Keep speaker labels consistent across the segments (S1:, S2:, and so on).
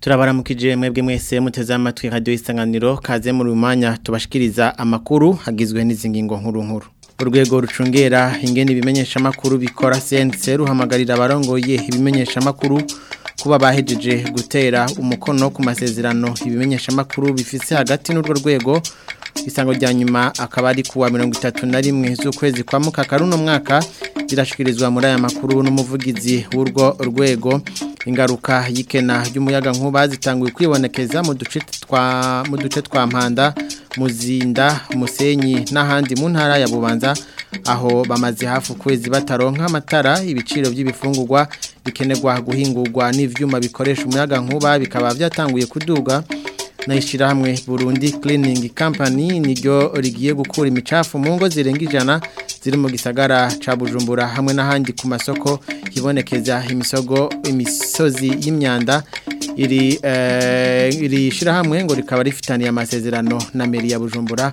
S1: turabaramukije mwebwe mwese muteze amatwi radiyo isanganiro kaze mu mwanya tubashikiriza amakuru hagizwe n'izi ngingo nkuru nkuru urwego rucungera ingene ibimenyeshamakuru bikora CNC ruhamagarira abarongoye ibimenyeshamakuru kuba bahejeje gutera umukono ku masezerano ibimenyeshamakuru bifise hagati n'urwo rwego isango rya nyuma akaba ari kuwa mirongo itatu na rimwe z'ukwezi kwa mukakaruno mwaka zirashyikirizwa muri aya makuru n'umuvugizi w'urwo rwego ingaruka y'ikena ry'umuyaga nkuba zitanguye kwibonekeza mu duce twa mpanda muzinda musenyi n'ahandi mu ntara ya bubanza aho bamaze hafi ukwezi bataronka amatara ibiciro by'ibifungurwa bikenerwa guhingurwa n'ivyuma bikoresha umuyaga nkuba bikaba byatanguye kuduga na ishyirahamwe Burundi Cleaning Company niryo rigiye gukura imicafu mu ngo zirenga ijana ziri mu gisagara ca Bujumbura hamwe n'ahandi ku masoko hibonekeza imisogo imisozi y'imyanda iri eh, iri shyirahamwe ngo rikaba rifitaniye amasezerano na meri bujumbura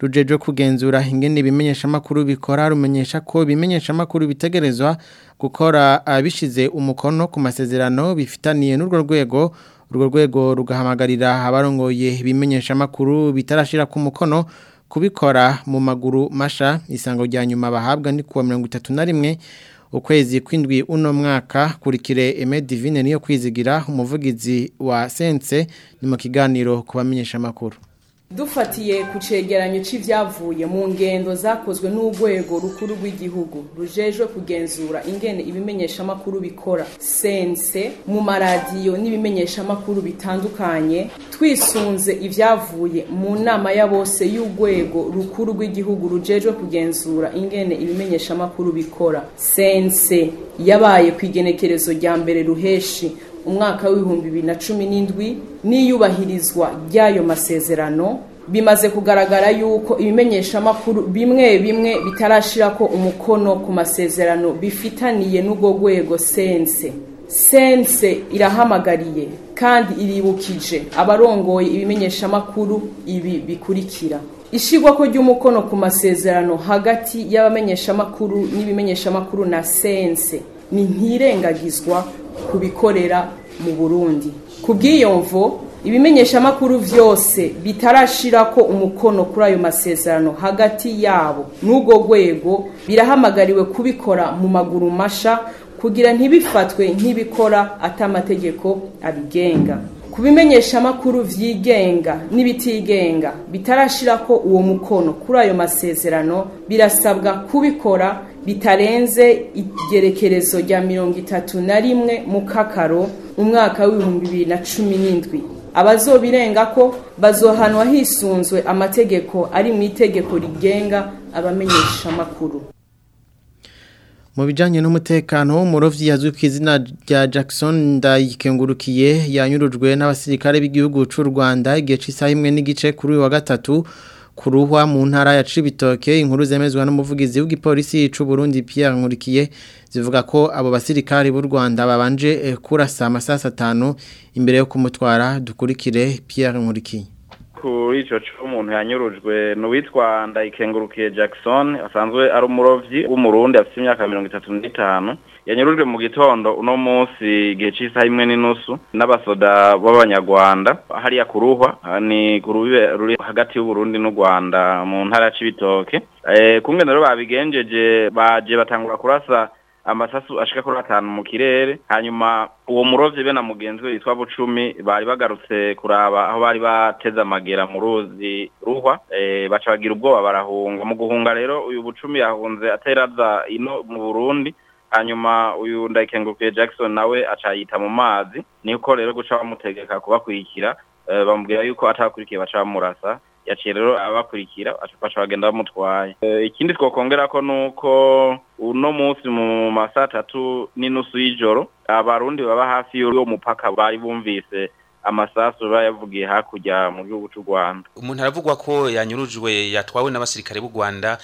S1: rujeje kugenzura ingene bimenyesha makuru bikora rumenyesha ko bimenyesha makuru bitegerezwa gukora abishize umukono ku masezerano bifitaniye n'urwo rwego urwo rwego rugahamagarira abarongoye bimenyesha makuru bitarashira ku mukono kubikora mu maguru masha isango rya nyuma bahabwa ni kuwa 31 ukwezi kw'indwi uno mwaka kurikire eme divine niyo kwizigira umuvugizi wa sense ni mu kiganiro kubamenyesha amakuru
S2: dufatiye ku cyegeranyo cy'ibyavuye mu ngendo zakozwe n'urwego rukuru rw'igihugu rujejwe kugenzura ingene ibimenyeshamakuru bikora sense mu maradiyo n'ibimenyeshamakuru bitandukanye twisunze ibyavuye mu nama ya bose y'urwego rukuru rw'igihugu rujejwe kugenzura ingene ibimenyeshamakuru bikora sense yabaye ku igenekerezo rya mbere ruheshi umwaka w'ibihumbi bibiri na cumi n'indwi n'iyubahirizwa ry'ayo masezerano bimaze kugaragara yuko ibimenyeshamakuru bimwe bimwe bitarashyira ko umukono ku masezerano bifitaniye n'ubwo rwego sense sense irahamagariye kandi iribukije abarongoye ibimenyeshamakuru ibi bikurikira ishyirwa ko ry'umukono ku masezerano hagati y'abamenyeshamakuru n'ibimenyeshamakuru na sense ni ntirengagizwa ku mu burundi ku bw'iyomvo ibimenyeshamakuru byose bitarashira ko umukono kuri ayo masezerano hagati yabo n'ubwo rwego birahamagariwe kubikora mu maguru masha kugira ntibifatwe nk'ibikora atamategeko abigenga ku bimenyeshamakuru vyigenga n'ibitigenga bitarashira ko uwo mukono kuri ayo masezerano birasabwa kubikora bitarenze igerekerezo rya mirongo itatu na rimwe mu kakaro mu mwaka w'ibihumbi bibiri na cumi n'indwi abazobirenga ko bazohanwa hisunzwe amategeko ari mu itegeko rigenga abamenyeshamakuru
S1: mu bijyanye n'umutekano w'umurovyi yazwi ku izina rya Jackson ndayikengurukiye yanyurujwe n'abasirikare b'igihugu cy'u Rwanda igihe cy'isaha imwe n'igice kuri uyu wa gatatu kuruhwa mu ntara ya Cibitoke inkuru zemezwa n'umuvugizi w'igipolisi y'u Burundi Pierre Nkurikiye zivuga ko abo basirikari b'u Rwanda babanje eh, kurasa amasasa atanu imbere yo kumutwara dukurikire Pierre Nkurikiye
S3: kuri icyo cyo umuntu yanyurujwe n'uwitwa ndayikengurukiye Jackson asanzwe ari umurovyi w'umurundi afite imyaka mirongo itatu n'itanu yanyurujwe mu gitondo uno munsi igihe cy'isaha imwe n'inusu n'abasoda b'abanyarwanda hariya ku ruhwa ni ku ruri hagati y'uburundi n'u rwanda mu ntara y'ibitoke eh, kumwe rero babigenjeje baje batangura kurasa amasasu ashika kuri atanu mu kirere hanyuma uwo murovyi be na mugenzi we yitwa bucumi bari bagarutse kuraba aho bari bateze amagera mu ruzi ruhwa eh, baca bagira ubwoba barahunga mu guhunga rero uyu bucumi yahunze ateraza ino mu burundi hanyuma uyu ndayikengurukiye jackson nawe acayita mu mazi niko rero guca bamutegeka kubakurikira eh, bamubwira yuko atakurikiye baca bamurasa yaciye rero abakurikira aca bagenda bamutwaye eh, ikindi twakongera ko ni uko uno munsi mu masaa tatu n'inusu y'ijoro abarundi baba hafi y'uwo mupaka bari bumvise amasasu biba yavugiye hakurya mu gihugu cy'u Rwanda
S4: umuntu aravugwa ko yanyurujwe yatwawe n'abasirikare b'u Rwanda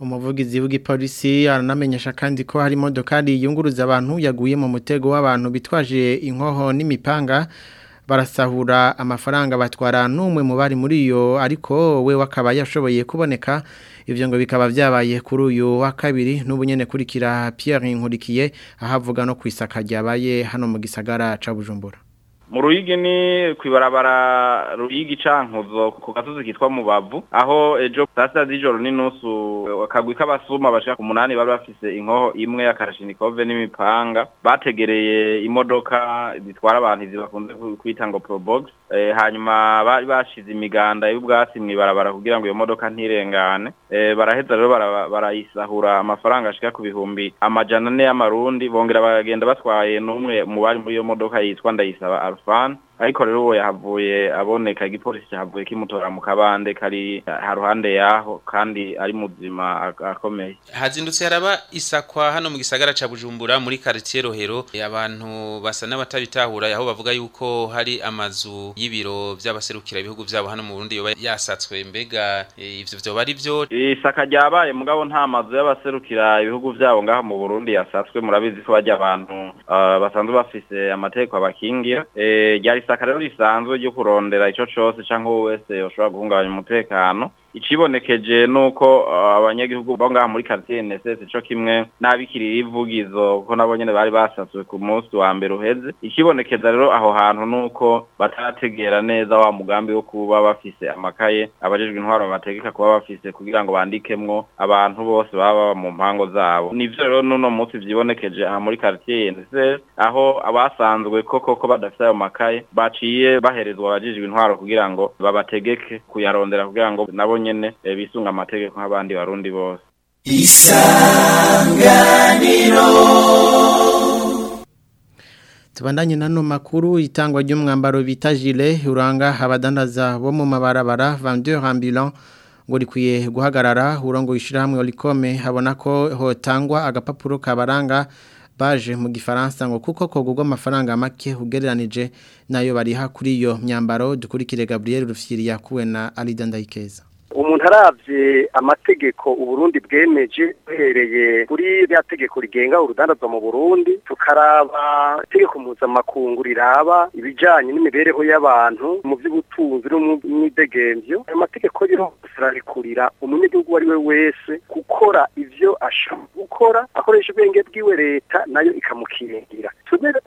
S1: umuvugizi w'igipolisi aranamenyesha kandi ko hari imodokari yunguruza abantu yaguye mu mutego w'abantu bitwaje inkoho n'imipanga barasahura amafaranga batwara n'umwe mu bari muri iyo ariko we wakaba yashoboye kuboneka ibyo ngo bikaba byabaye kuri uyu wa kabiri n'ubu kurikira Pierre inkurikiye ahavuga no ku isaka ryabaye hano mu gisagara ca Bujumbura
S3: mu ruyigi ni ku ibarabara ruyigi cankuzo ku gasozi kitwa mubavu aho ejo saa sita z'ijoro n'inusu akagwi k'abasuma bashika ku munani bari bafise inkoho imwe ya karashinikove n'imipanga bategereye imodoka zitwara abantu izi bakunze kwita ngo porobogisi Eh, hanyuma bari bashize imiganda y'ubwatsi mu ibarabara kugira ngo iyo modoka ntirengane eh, baraheza rero barayisahura amafaranga ashika ku bihumbi amajana ane y'amarundi bongera baragenda batwaye n'umwe mu bari muri iyo modoka yitwa ndayisaba alfani ariko rero yahavuye aboneka igipolisi cyahavuye kimutora mu kabande kari haruhande yaho kandi ari muzima akomeye
S4: hazindutse haraba isakwa hano mu gisagara ca Bujumbura muri quartier Rohero abantu basa n'abatabitahura aho bavuga yuko hari amazu y'ibiro by'abaserukira ibihugu byabo hano mu Burundi yoba yasatswe mbega e, ivyo byo bari byo
S3: isaka ryabaye mugabo nta mazu y'abaserukira ibihugu byabo ngaha mu Burundi yasatswe murabizi ko bajya abantu uh, basanzwe bafise amategeko abakingira e, ryari isaka rero risanzwe ryo kurondera icyo cyose cyangwa wese ushobora guhungabanya umutekano ikibonekeje nuko uko uh, abanyagihugu bo ngaha muri karitsiye nesesi cyo kimwe n'abikiriye ivugizo kuko nabo nyine bari basanzwe ku munsi wa mbere uheze ikibonekeza rero aho hantu nuko uko batarategera neza wa mugambi wo kuba bafise amakaye abajijwe intwaro bategeka kuba bafise kugira ngo bandikemwo abantu bose baba mu mpango zabo nibyo rero n'uno munsi vyibonekeje aha muri karitsiye nesesi aho abasanzwe koko ko ayo makaye baciye baherezwa abajijwe intwaro kugira ngo babategeke kuyarondera kugira ngo nabo nyene eh, bisunga amategeko nk'abandi barundi bose isanganiro
S1: tubandanye nano makuru itangwa ry'umwambaro bita jile uranga abadandaza bo mu mabarabara vendeur ambulant ngo rikwiye guhagarara urongo ishyirahamwe orikome habona ko hotangwa agapapuro kabaranga baje mu gifaransa ngo kuko kogurwa amafaranga make ugereranije nayo bariha kuri iyo myambaro dukurikire Gabriel rufiriya yakuwe na aridandayikeza
S5: umuntu arabye amategeko uburundi bwemeje duhereye kuri rya tegeko rigenga urudandazwa mu burundi tukaraba itegeko mpuzamakungu riraba ibijyanye n'imibereho y'abantu mu by'ubutunzi no mu myidegemvyo mategeko yose ararikurira umunyagihugu uwo ari we wese gukora ibyo ashaka gukora akoresha ubwenge bwiwe leta nayo ikamukingira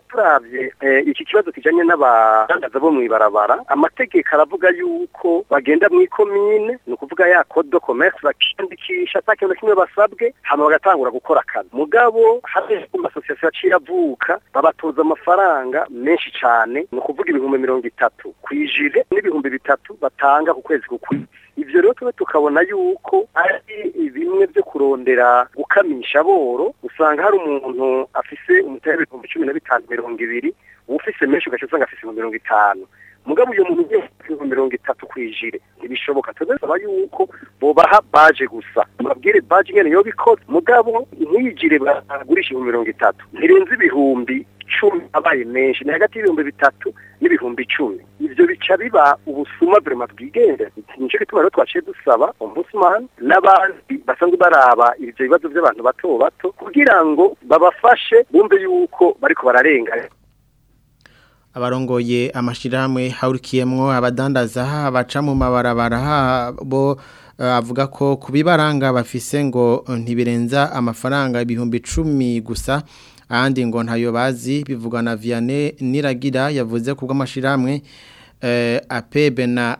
S5: turabye eh, iki kibazo kijyanye n'abadandaza bo mu ibarabara amategeko aravuga yuko bagenda mu ikomine ni ukuvuga ya kodo komerisi bakiyandikisha nta kintu na kimwe basabwe hanyuma bagatangura gukora akazi mugabo hari amasosiyete yaciye avuka babatoza amafaranga menshi cyane ni ukuvuga ibihumbi mirongo itatu ku ijire n'ibihumbi bitatu batanga ku kwezi ku kwezi ibyo rero tuba tukabona yuko ari bimwe byo kurondera gukamisha aboro usanga hari umuntu afise umutare w'ibihumbi cumi na bitanu mirongo ibiri uba ufise menshi ugaca usanga afise mirongo itanu mugabo uyu muntu ugiye ku mirongo itatu ku ijire ntibishoboka tunasaba yuko bobaha baje gusa mubabwire baje nyine yo mugabo ntiyigire bagurisha mirongo itatu ntirenze ibihumbi icumi abaye menshi ni hagati y'ibihumbi bitatu n'ibihumbi icumi ibyo bica biba ubusuma burema bwigenga nicyo gituma rero twaciye dusaba umusumani n'abandi basanzwe baraba ibyo bibazo by'abantu bato bato kugira ngo babafashe bumve yuko bariko bararengana
S1: abarongoye amashyirahamwe hahurikiyemo abadandaza baca mu mabarabara bo eh, avuga ko ku bibaranga bafise ngo ntibirenza amafaranga ibihumbi icumi gusa ahandi ngo ntayo bazi bivugwa na Vianney Niragira yavuze ku bw'amashyirahamwe eh, APB na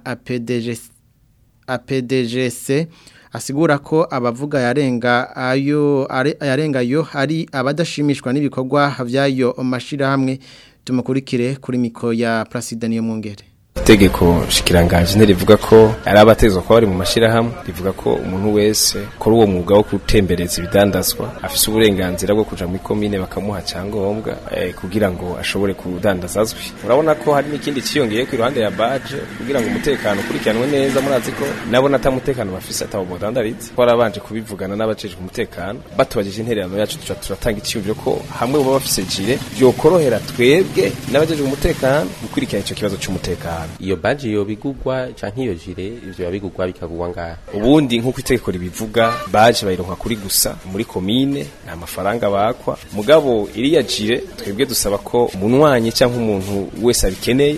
S1: APDGC asigura ko abavuga yarenga ayo yarenga yo hari abadashimishwa n'ibikorwa by'ayo mashyirahamwe tumukurikire kuri miko ya Placide niyo mwungere
S6: itegeko shikiranganji rivuga ko ari abatezwa kuba bari mu mashyirahamwe rivuga ko umuntu wese ukora uwo mwuga wo gutembereza ibidandazwa afise uburenganzira bwo kuja muri komine bakamuha cyangombwa e, eh, kugira ngo ashobore kudandaza azwi urabona ko hari n'ikindi kiyongeye ku ruhande ya baje kugira ngo umutekano ukurikiranwe neza murazi ko nabo natamutekano bafise atabo bodandarize ko arabanje kubivugana n'abajejwe umutekano batubajije intererano yacu tuca turatanga icyumviro ko hamwe baba bafise jire byokorohera twebwe n'abajejwe umutekano gukurikirana icyo kibazo cy'umutekano nabi
S7: iyo baje yo bigugwa cyangwa iyo jire ivyo babigugwa bikagugwa ngaha
S6: ubundi nkuko itegeko ribivuga baje bayironka kuri gusa muri komine nta mafaranga bakwa mugabo iriya jire twebwe dusaba ko umunwanyi canke umuntu wese abikeneye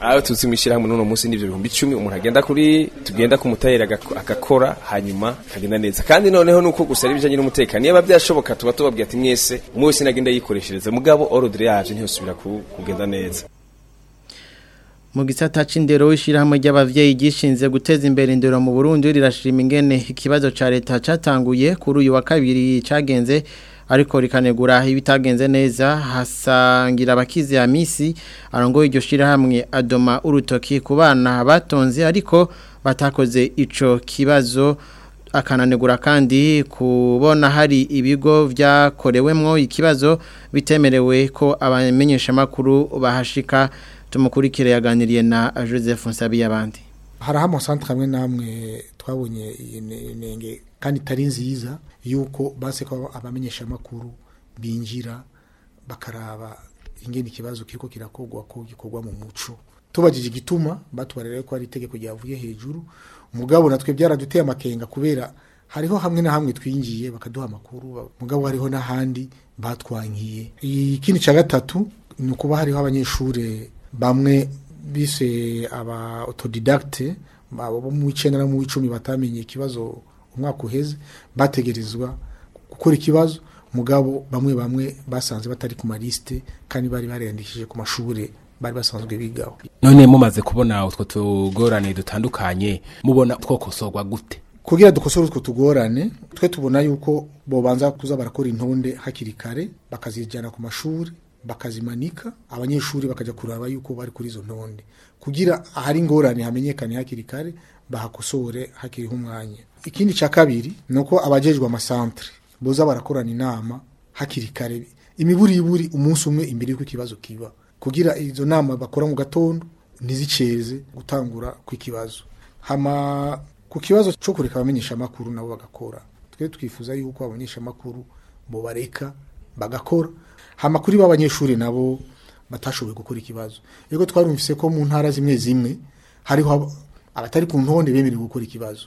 S6: aho tuzi mwishyirahamwe n'uno munsi n'ibyo bihumbi icumi umuntu agenda kuri tugenda kumutayera agakora hanyuma akagenda neza kandi noneho nuko gusa ari ibijyanye n'umutekano niba byashoboka tuba tubabwira ati mwese umwe wese nagenda yikoreshereza mugabo orudire yaje ntiyosubira kugenda neza
S1: mu gisata c'indero w'ishirahamwe ry'abavyeyi gishinze guteza imbere indero mu Burundi rirashima ingene ikibazo ca leta catanguye kuri uyu wa kabiri cagenze ariko rikanegura ibitagenze neza hasangira abakizi ya misi arongoye iryo shirahamwe adoma urutoki kubana batonze ariko batakoze ico kibazo akananegura kandi kubona hari ibigo byakorewemo ikibazo bitemerewe ko abamenyeshamakuru bahashika tumukurikire yaganiriye na joseph nsabiyabandi
S8: hariho amasantere amwe n'amwe twabonye inenge kandi itari nziza yuko base ko makuru binjira bakaraba ingene ikibazo kiriko kirakorwa ko gikogwa mu muco tubagije igituma batubarere ko ari itegeko ryavuye hejuru umugabo natwe byaraduteye amakenga kubera hariho hamwe na hamwe twinjiye bakaduha amakuru mugabo hariho n'ahandi batwangiye ikindi cya gatatu ni kuba hariho abanyeshuri bamwe bise aba autodidacte bo mu icyenda no mu icumi batamenye ikibazo umwaka uheze bategerezwa gukora ikibazo mugabo bamwe bamwe basanze batari ku malisite kandi bari bariyandikishije ku mashuri bari basanzwe bigaho
S9: none mumaze kubona utwo tugorane dutandukanye mubona twokosorwa gute
S8: kugira dukosore utwo tugorane twe tubona yuko bobanza kuza barakora intonde hakiri kare bakazijyana ku mashuri bakazimanika abanyeshuri bakajya kuraba yuko bari kuri izo ntonde kugira ahari ingorane hamenyekane hakiri kare bahakosore hakiriho umwanya ikindi cya kabiri ni uko abajejwe amasantere boza barakorana inama hakiri kare imiburiburi umunsi umwe imbere y'uko ikibazo kiba kugira izo nama bakora mu gatondo ntizikeze gutangura ku kibazo hama ku kibazo cyo kureka abamenyesha amakuru nabo bagakora twe twifuza yuko abamenyesha bo bareka bagakora hamakuru b'abanyeshuri nabo batashoboye gukora ikibazo rero twarumvise ko mu ntara zimwe zimwe hariho abatari ku ntonde bemerewe gukora ikibazo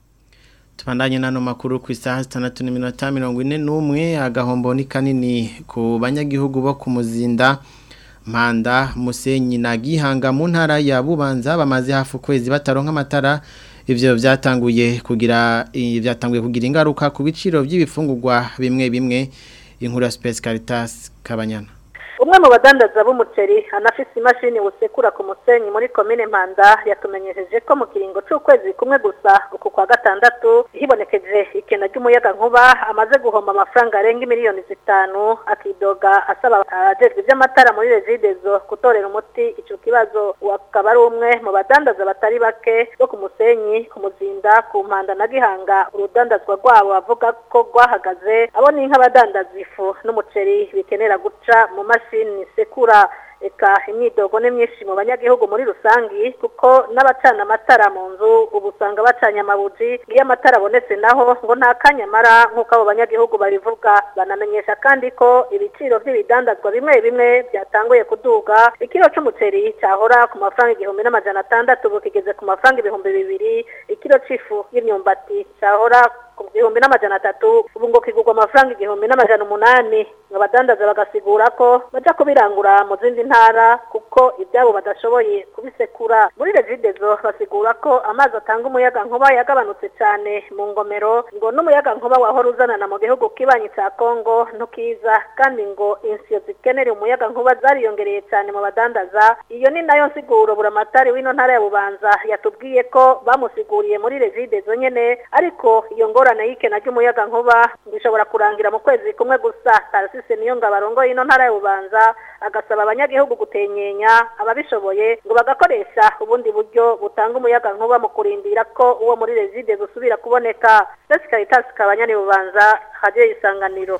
S1: tubandanye n'ano makuru ku isaha zitandatu n'iminota mirongo ine n'umwe agahombo ni kanini ku banyagihugu bo ku muzinda mpanda musenyi na gihanga mu ya bubanza bamaze hafi ukwezi bataronka amatara ibyo byatanguye kugira byatanguye kugira ingaruka ku biciro by'ibifungurwa bimwe bimwe inkuru ya Space Caritas Kabanyana
S10: umwe mu badandaza b'umuceri anafite imashini busekura ku musenyi muri komine mpanda yatumenyesheje ko mu kiringo cy'ukwezi kumwe gusa uku kwa gatandatu hibonekeje y'umuyagankuba amaze guhomba amafaranga arenga miliyoni zitanu akidoga asaba abajejwe ah, iby'amatara muri rezidezo gutorera umuti icyo kibazo akaba ari umwe mu badandaza batari bake bo ku musenyi ku muzinda ku mpanda na gihanga urudandazwa rwabo avuga ko rwahagaze abo ni nk'abadandaza ifu n'umuceri bikenera guca mu mashini sekura gusa imyidogo ni mu banyagihugu muri rusange kuko n'abacana amatara mu nzu ubu usanga bacanye amabuji iyo amatara abonetse naho ngo nta kanyamara nk'uko abo banyagihugu barivuga banamenyesha kandi ko ibiciro by'ibidandazwa bimwe bimwe byatanguye kuduga ikiro cy'umuceri cyahora ku mafaranga igihumbi n'amajana atandatu ubu kigeze ku mafaranga ibihumbi bibiri ikiro cy'ifu y'imyumbati cyahora ku gihumbi n'amajana atatu ubu ngo kigurwa amafaranga igihumbi n'amajana umunani ngo abadandaza bagasigura ko bajya kubirangura mu zindi ntara ko ibyabo badashoboye kubisekura muri regidezo basigura ko amazi atanga umuyaga nkuba yagabanutse cyane mu ngomero ngo n'umuyaga nkuba wahora uzanana mu gihugu kibanyi cya kongo ntukiza kandi ngo insiyo zikenera umuyaga nkuba zariyongereye cyane mu badandaza iyo ni nayo nsiguro buramatari w'ino ntara ya bubanza yatubwiye ko bamusiguriye muri regidezo nyine ariko iyo ngorane y'ikena ry'umuyaga nkuba bishobora kurangira mu kwezi kumwe gusa tarasise niyo ngabarongo y'ino ntara ya bubanza agasaba abanyagihugu gutenyenya gushidikanya ababishoboye ngo bagakoresha ubundi buryo butanga umuyaga nkuba mu kurindira ko uwo muri Reside gusubira kuboneka ndetse Caritas kabanya ni bubanza hajye isanganiro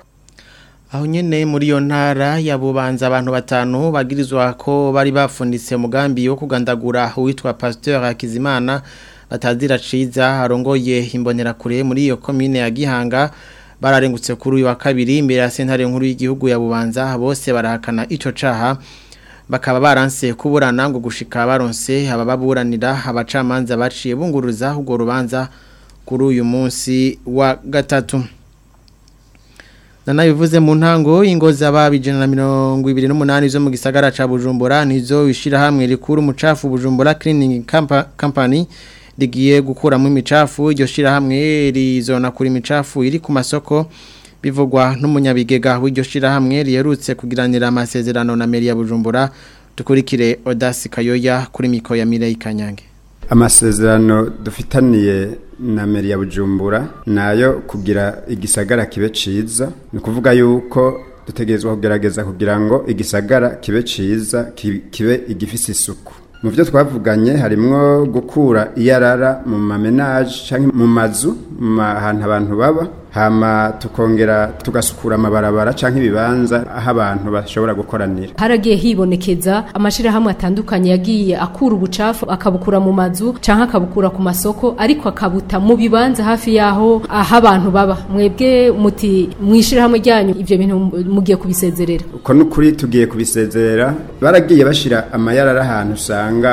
S1: aho nyene muri yo ntara ya bubanza abantu batanu bagirizwa ko bari bafunditse mugambi yo kugandagura uwitwa Pasteur Hakizimana batazira ciza arongoye imbonera kure muri iyo komine ya Gihanga bararengutse kuri uyu wa kabiri imbere ya sentare nkuru y'igihugu ya bubanza bose barahakana ico caha bakaba baranse kuburana ngo gushika baronse aba baburanira abacamanza baciye bunguruza urwo rubanza kuri uyu munsi wa gatatu nanabivuze mu ntango ingo z'ababa na mirongo ibiri n'umunani zo mu gisagara cya bujumbura nizo ishyirahamwe rikuru umucafu bujumbura cleaning company rigiye gukuramo imicafu iryo shyirahamwe kuri imicafu iri ku masoko bivugwa n'umunyabigega w'iryo shirahamwe riherutse kugiranira amasezerano na meri ya bujumbura dukurikire odasi kayoya kuri miko ya mireyi kanyange
S11: amasezerano dufitaniye na meri ya bujumbura nayo kugira igisagara kibe ciza ni kuvuga yuko dutegerezwa kugerageza kugira ngo igisagara kibe ciza kibe igifise isuku mu byo twavuganye harimo gukura iyarara mu mamenaje cyangwa mu mazu mu hantu abantu baba hama tukongera tugasukura amabarabara canke ibibanza aho abantu bashobora gukoranira
S12: haragiye hibonekeza amashirahamwe atandukanye yagiye akura ubucafu akabukura mu mazu canke akabukura ku masoko ariko akabuta mu bibanza hafi yaho aho abantu baba mwebwe muti mwishirahamwe ryanyu ivyo bintu mugiye kubisezerera
S11: uko nukuri tugiye kubisezerera baragiye bashira amayarara ahantu usanga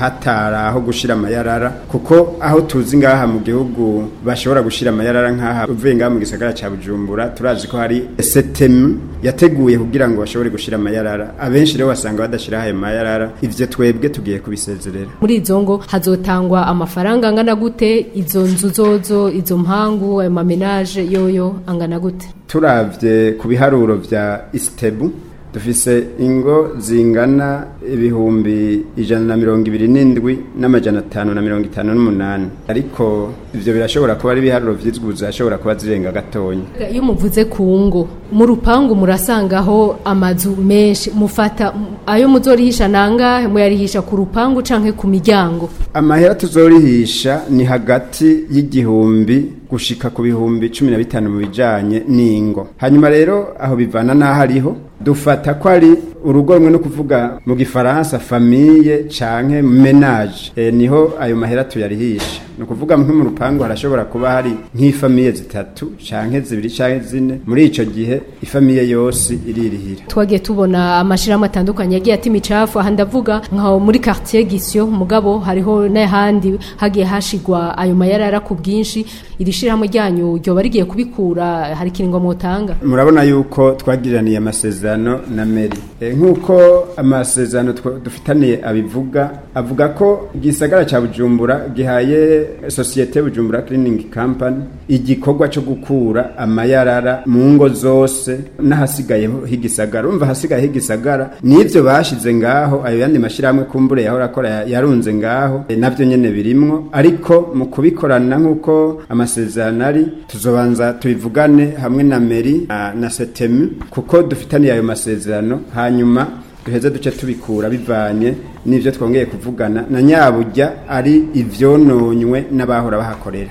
S11: hatara aho gushira amayarara kuko aho tuzi ngaha mu gihugu bashobora gushira amayarara nkaha uvuye ngaha mu gisagara cya bujumbura turazi ko hari setemu yateguye kugira ngo bashobore gushyira amayarara abenshi rero wasanga badashyiraho ayo mayarara ibyo twebwe tugiye kubisezerera
S12: muri izo ngo hazotangwa amafaranga angana gute izo nzu zozo izo mpangu ayo mamenaje yoyo angana gute
S11: turabye ku biharuro bya isitebu dufise ingo zingana ibihumbi ijana na mirongo ibiri n'indwi n'amajana atanu na mirongo itanu n'umunani ariko ivyo birashobora kuba ari ibiharuro vyizguza ashobora kuba zirenga gatonya
S12: iyo umuvuze ku ngo mu rupangu murasangaho amazu menshi mufata ayo muzorihisha nangahe muyarihisha ku rupangu canke ku miryango
S11: amahera tuzorihisha ni hagati y'igihumbi gushika ku bihumbi cumi na bitanu mu bijanye n'ingo hanyuma rero aho bivana n'aho ariho dufata ko ari urugo rumwe no kuvuga mu gifaransa famille canke menage eh, niho ayo mahera tuyarihisha ni ukuvuga mu rupangu harashobora kuba hari nk'ifamiye zitatu canke zibiri canke zine muri icyo gihe ifamiye yose iririhira
S12: twagiye tubona amashirahamwe atandukanye yagiye ati imicafu aha ndavuga nkaho muri quartier Gisyo mugabo hariho n'ahandi hagiye hashigwa ayo mayarara ku bwinshi iri shirahamwe ryanyu ryo barigiye kubikura hari kiringo mutanga
S11: murabona yuko twagiraniye amasezerano na meri eh, nkuko amasezerano dufitaniye abivuga avuga ko igisagara cya Bujumbura gihaye sosiyete bujumbura cleaning company igikorwa cyo gukura amayarara mu ngo zose n'ahasigaye higisagara umva hasigaye higisagara nivyo bashize ngaho ayo yandi mashyirahamwe kumbure yahora akora yarunze ngaho e, navyo nyene birimwo ariko mu kubikorana nkuko amasezerano ari tuzobanza tubivugane hamwe na meri ah, na, na setemu kuko dufitaniye ayo masezerano hanyuma duheze duce tubikura bivanye n'ibyo twongeye kuvugana na nyabujya ari ibyononywe n'abahora bahakorera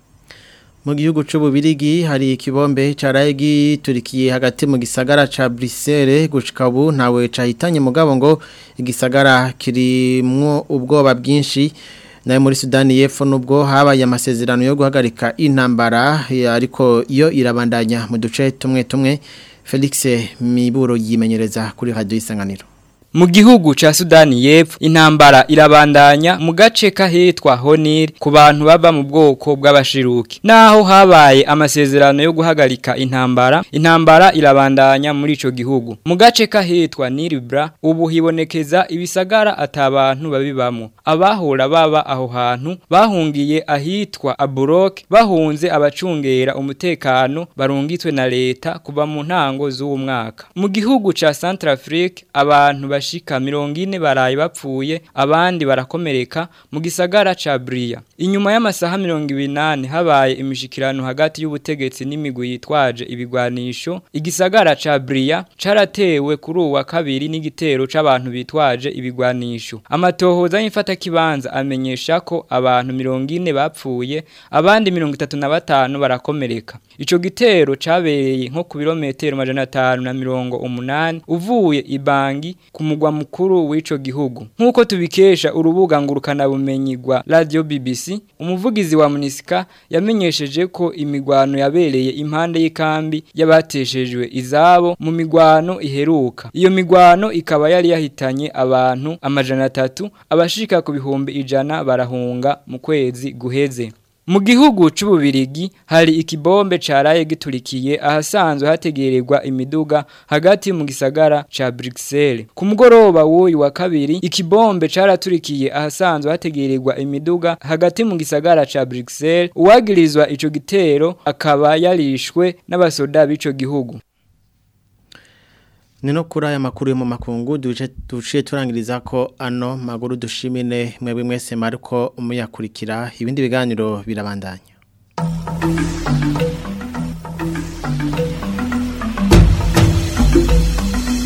S1: mu gihugu cy'ububirigi hari ikibombe cya rayigi turikiye hagati mu gisagara cya burisere gucika ubu ntawe cyahitanye mugabo ngo igisagara kirimwo ubwoba bwinshi nayo muri sudani y'epfo nubwo habaye amasezerano yo guhagarika intambara ariko iyo irabandanya mu duce tumwe tumwe felix miburo yimenyereza kuri radiyo isanganiro
S13: mu gihugu cya sudani y'epfo intambara irabandanya mu gace kahitwa honire ku bantu baba mu bwoko bw'abashiruki naho habaye amasezerano yo guhagarika intambara intambara irabandanya muri icyo gihugu mu gace kahitwa niribura ubu hibonekeza ibisagara atabantu babibamo abahora baba aho hantu bahungiye ahitwa aburoke bahunze abacungera umutekano barungitwe na leta kuva mu ntango z'uwo mwaka mu gihugu cya santarafurike abantu bashika mirongo ine baraye bapfuye abandi barakomereka mu gisagara ca Bria inyuma y'amasaha mirongo ibinane habaye imishikirano hagati y'ubutegetsi n'imigwi yitwaje ibigwanisho igisagara ca Bria caratewe kuri uwa kabiri n'igitero c'abantu bitwaje ibigwanisho amatohoza y'imfatakibanza amenyesha ko abantu mirongo ine bapfuye abandi mirongo itatu na batanu barakomereka ico gitero cabereye nko ku birometero majana atanu na mirongo umunani uvuye ibangi ku umugwa mukuru w'ico gihugu nk'uko tubikesha urubuga ngurukanabumenyi rwa radio BBC umuvugizi wa munisika yamenyesheje ko imigwano yabereye impande y'ikambi y'abateshejwe izabo mu migwano iheruka iyo migwano ikaba yari yahitanye abantu amajana atatu abashika ku bihumbi ijana barahunga mu kwezi guheze mu gihugu cy'ububirigi hari ikibombe cyaraye giturikiye ahasanzwe hategererwa imiduga hagati mu gisagara cya Bruxelles ku mugoroba w'uyu wa kabiri ikibombe cyaraturikiye ahasanzwe hategererwa imiduga hagati mu gisagara cya Bruxelles uwagirizwa ico gitero akaba yarishwe n'abasoda b'ico gihugu
S1: Nino kuri aya makuru yo mu makungu duciye turangiriza ko ano maguru dushimine mwebwe mwese mariko muyakurikira ibindi biganiro birabandanya